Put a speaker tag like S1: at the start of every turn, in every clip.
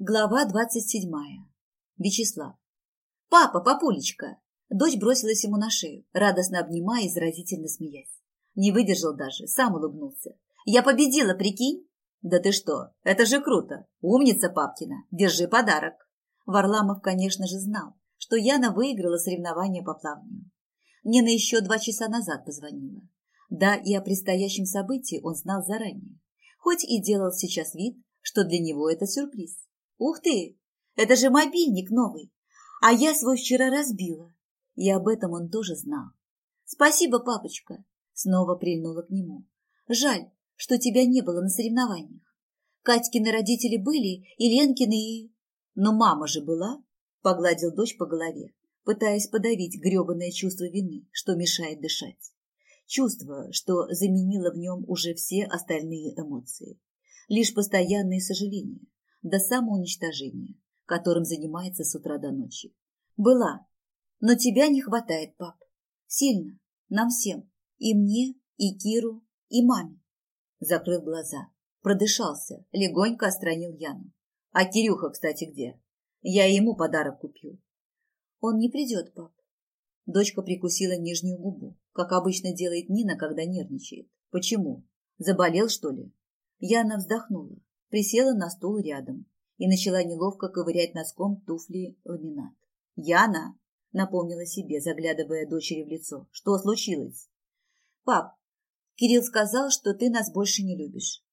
S1: Глава двадцать седьмая. Вячеслав. «Папа, папулечка!» Дочь бросилась ему на шею, радостно обнимая и заразительно смеясь. Не выдержал даже, сам улыбнулся. «Я победила, прикинь?» «Да ты что, это же круто! Умница, папкина! Держи подарок!» Варламов, конечно же, знал, что Яна выиграла соревнование по плаванию. Нина еще два часа назад позвонила. Да, и о предстоящем событии он знал заранее, хоть и делал сейчас вид, что для него это сюрприз. Ух ты! Это же мобильник новый. А я свой вчера разбила. И об этом он тоже знал. Спасибо, папочка. Снова прильнула к нему. Жаль, что тебя не было на соревнованиях. Катькины родители были, и Ленкины, и... Но мама же была, погладил дочь по голове, пытаясь подавить гребанное чувство вины, что мешает дышать. Чувство, что заменило в нем уже все остальные эмоции. Лишь постоянные сожаления, до самоуничтожения, которым занимается с утра до ночи. Была. Но тебя не хватает, пап. Сильно. Нам всем. И мне, и Киру, и маме. Закрыл глаза. Продышался, легонько отстранил Яну. А Кирюха, кстати, где? Я ему подарок купил. Он не придет, пап. Дочка прикусила нижнюю губу, как обычно делает Нина, когда нервничает. Почему? Заболел, что ли? Яна вздохнула присела на стул рядом и начала неловко ковырять носком туфли ламинат. «Яна!» — напомнила себе, заглядывая дочери в лицо. «Что случилось?» «Пап, Кирилл сказал, что ты нас больше не любишь.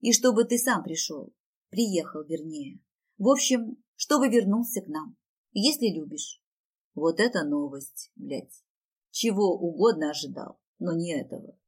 S1: И чтобы ты сам пришел. Приехал, вернее. В общем, чтобы вернулся к нам, если любишь». Вот это новость, блядь. Чего угодно ожидал, но не этого.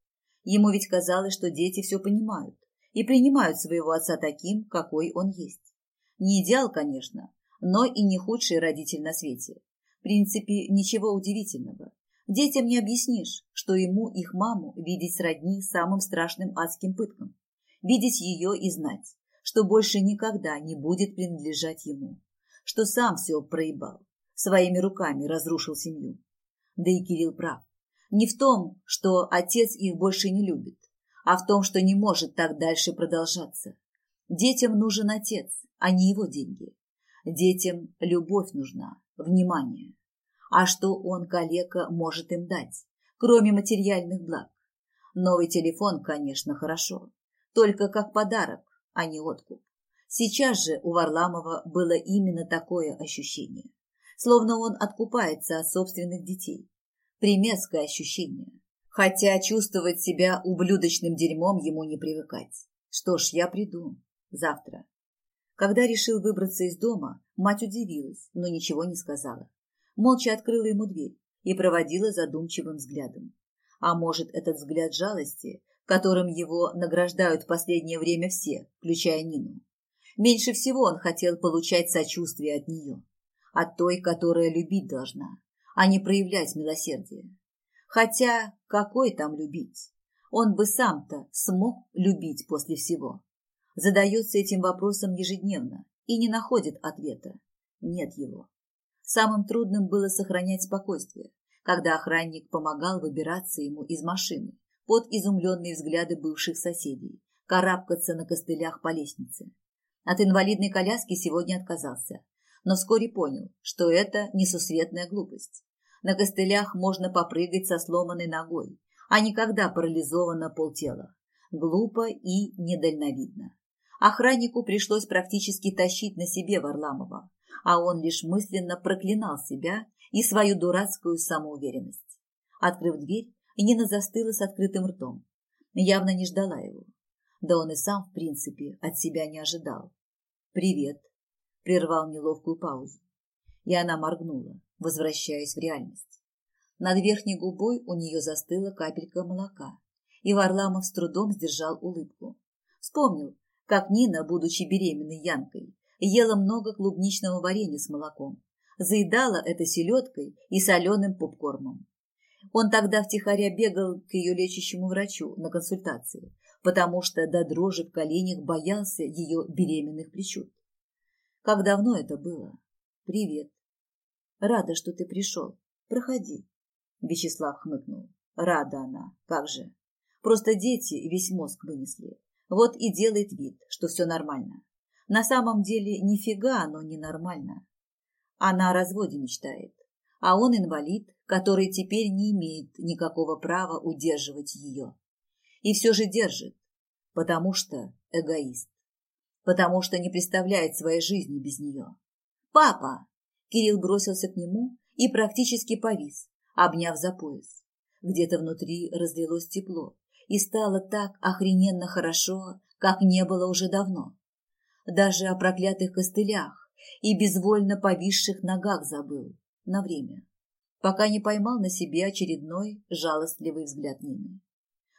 S1: Ему ведь казалось, что дети все понимают и принимают своего отца таким, какой он есть. Не идеал, конечно, но и не худший родитель на свете. В принципе, ничего удивительного. Детям не объяснишь, что ему их маму видеть сродни самым страшным адским пыткам. Видеть ее и знать, что больше никогда не будет принадлежать ему. Что сам все проебал, своими руками разрушил семью. Да и Кирилл прав. Не в том, что отец их больше не любит, а в том, что не может так дальше продолжаться. Детям нужен отец, а не его деньги. Детям любовь нужна, внимание. А что он, калека, может им дать, кроме материальных благ? Новый телефон, конечно, хорошо, только как подарок, а не откуп. Сейчас же у Варламова было именно такое ощущение, словно он откупается от собственных детей. Примерское ощущение, Хотя чувствовать себя ублюдочным дерьмом ему не привыкать. Что ж, я приду. Завтра. Когда решил выбраться из дома, мать удивилась, но ничего не сказала. Молча открыла ему дверь и проводила задумчивым взглядом. А может, этот взгляд жалости, которым его награждают в последнее время все, включая Нину. Меньше всего он хотел получать сочувствие от нее, от той, которая любить должна, а не проявлять милосердие. Хотя какой там любить? Он бы сам-то смог любить после всего. Задается этим вопросом ежедневно и не находит ответа. Нет его. Самым трудным было сохранять спокойствие, когда охранник помогал выбираться ему из машины под изумленные взгляды бывших соседей, карабкаться на костылях по лестнице. От инвалидной коляски сегодня отказался, но вскоре понял, что это несусветная глупость. На костылях можно попрыгать со сломанной ногой, а не когда парализовано полтела. Глупо и недальновидно. Охраннику пришлось практически тащить на себе Варламова, а он лишь мысленно проклинал себя и свою дурацкую самоуверенность. Открыв дверь, Нина застыла с открытым ртом. Явно не ждала его. Да он и сам, в принципе, от себя не ожидал. «Привет», — прервал неловкую паузу. И она моргнула возвращаясь в реальность. Над верхней губой у нее застыла капелька молока, и Варламов с трудом сдержал улыбку. Вспомнил, как Нина, будучи беременной Янкой, ела много клубничного варенья с молоком, заедала это селедкой и соленым попкормом. Он тогда втихаря бегал к ее лечащему врачу на консультации, потому что до дрожи в коленях боялся ее беременных плечут. Как давно это было? Привет. Рада, что ты пришел. Проходи. Вячеслав хмыкнул. Рада она, как же. Просто дети весь мозг вынесли. Вот и делает вид, что все нормально. На самом деле нифига оно не нормально. Она о разводе мечтает, а он инвалид, который теперь не имеет никакого права удерживать ее. И все же держит, потому что эгоист, потому что не представляет своей жизни без нее. «Папа!» Кирилл бросился к нему и практически повис, обняв за пояс. Где-то внутри разлилось тепло, и стало так охрененно хорошо, как не было уже давно. Даже о проклятых костылях и безвольно повисших ногах забыл на время, пока не поймал на себе очередной жалостливый взгляд Нины.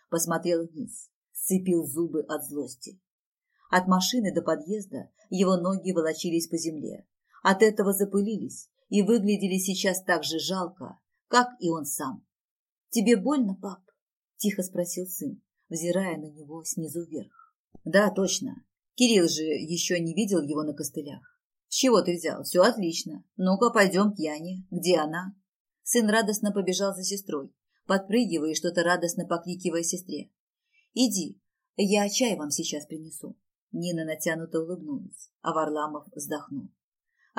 S1: Посмотрел вниз, сцепил зубы от злости. От машины до подъезда его ноги волочились по земле, от этого запылились и выглядели сейчас так же жалко, как и он сам. «Тебе больно, пап?» – тихо спросил сын, взирая на него снизу вверх. «Да, точно. Кирилл же еще не видел его на костылях. С чего ты взял? Все отлично. Ну-ка, пойдем к Яне. Где она?» Сын радостно побежал за сестрой, подпрыгивая и что-то радостно покликивая сестре. «Иди, я чай вам сейчас принесу». Нина натянуто улыбнулась, а Варламов вздохнул.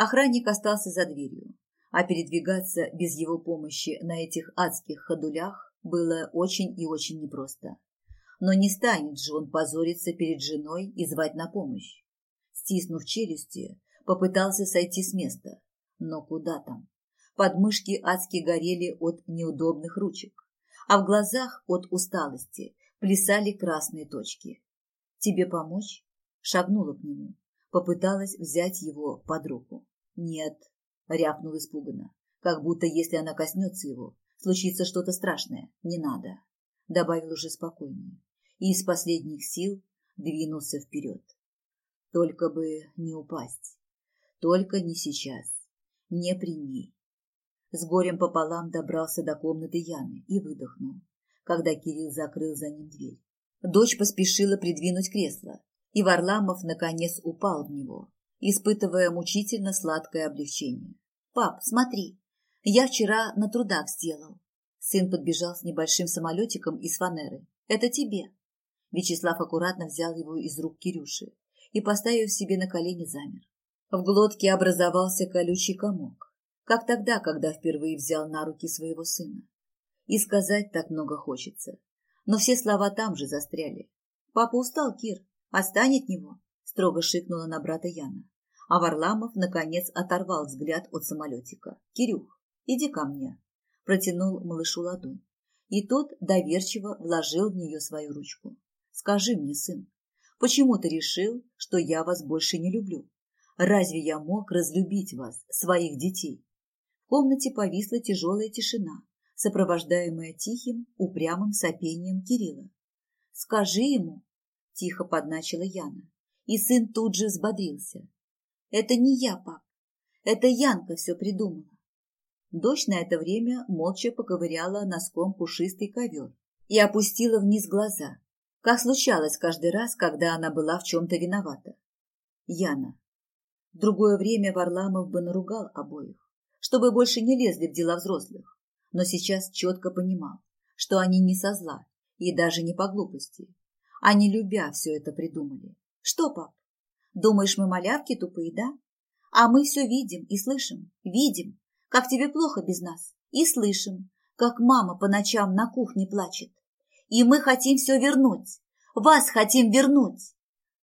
S1: Охранник остался за дверью, а передвигаться без его помощи на этих адских ходулях было очень и очень непросто. Но не станет же он позориться перед женой и звать на помощь. Стиснув челюсти, попытался сойти с места. Но куда там? Подмышки адски горели от неудобных ручек, а в глазах от усталости плясали красные точки. «Тебе помочь?» Шагнула к нему, попыталась взять его под руку. «Нет», — рявкнул испуганно, как будто если она коснется его, случится что-то страшное. «Не надо», — добавил уже спокойнее, и из последних сил двинулся вперед. Только бы не упасть, только не сейчас, не при ней. С горем пополам добрался до комнаты Яны и выдохнул, когда Кирилл закрыл за ним дверь. Дочь поспешила придвинуть кресло, и Варламов наконец упал в него, испытывая мучительно сладкое облегчение. «Пап, смотри, я вчера на трудах сделал». Сын подбежал с небольшим самолетиком из фанеры. «Это тебе». Вячеслав аккуратно взял его из рук Кирюши и, поставив себе на колени, замер. В глотке образовался колючий комок, как тогда, когда впервые взял на руки своего сына. И сказать так много хочется, но все слова там же застряли. «Папа устал, Кир, Отстань от него, строго шикнула на брата Яна. А Варламов, наконец, оторвал взгляд от самолетика. «Кирюх, иди ко мне», – протянул малышу ладонь. И тот доверчиво вложил в нее свою ручку. «Скажи мне, сын, почему ты решил, что я вас больше не люблю? Разве я мог разлюбить вас, своих детей?» В комнате повисла тяжелая тишина, сопровождаемая тихим, упрямым сопением Кирилла. «Скажи ему, Тихо подначила Яна. И сын тут же взбодрился. Это не я, пап. Это Янка все придумала. Дочь на это время молча поковыряла носком пушистый ковер и опустила вниз глаза, как случалось каждый раз, когда она была в чем-то виновата. Яна. В другое время Варламов бы наругал обоих, чтобы больше не лезли в дела взрослых, но сейчас четко понимал, что они не со зла и даже не по глупости, не любя все это придумали. Что, пап, думаешь, мы малявки тупые, да? А мы все видим и слышим, видим, как тебе плохо без нас, и слышим, как мама по ночам на кухне плачет. И мы хотим все вернуть, вас хотим вернуть.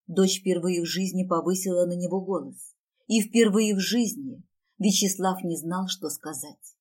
S1: Дочь впервые в жизни повысила на него голос. И впервые в жизни Вячеслав не знал, что сказать.